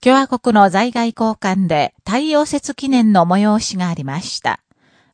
共和国の在外交換で太陽節記念の催しがありました。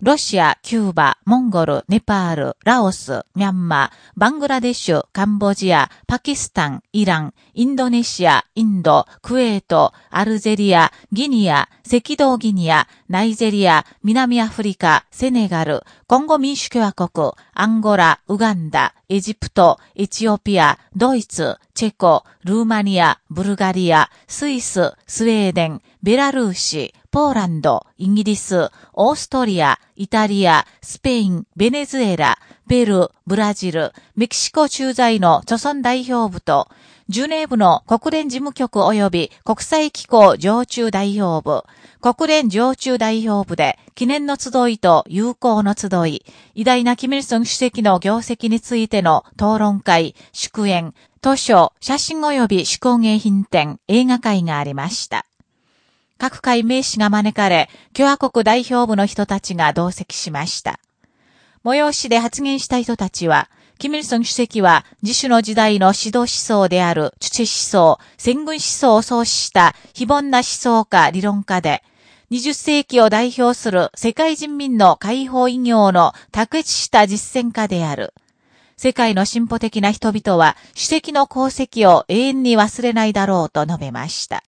ロシア、キューバ、モンゴル、ネパール、ラオス、ミャンマー、バングラデシュ、カンボジア、パキスタン、イラン、インドネシア、インド、クウェート、アルジェリア、ギニア、赤道ギニア、ナイジェリア、南アフリカ、セネガル、コンゴ民主共和国、アンゴラ、ウガンダ、エジプト、エチオピア、ドイツ、チェコ、ルーマニア、ブルガリア、スイス、スウェーデン、ベラルーシ、ポーランド、イギリス、オーストリア、イタリア、スペイン、ベネズエラ、ペルー、ブラジル、メキシコ駐在の著村代表部と、ジュネーブの国連事務局及び国際機構常駐代表部、国連常駐代表部で記念の集いと友好の集い、偉大なキミルソン主席の業績についての討論会、祝宴、図書、写真及び手工芸品展、映画会がありました。各界名士が招かれ、共和国代表部の人たちが同席しました。催しで発言した人たちは、キミルソン主席は自主の時代の指導思想であるチュ思想、戦軍思想を創始した非凡な思想家、理論家で、20世紀を代表する世界人民の解放異業の卓越した実践家である。世界の進歩的な人々は主席の功績を永遠に忘れないだろうと述べました。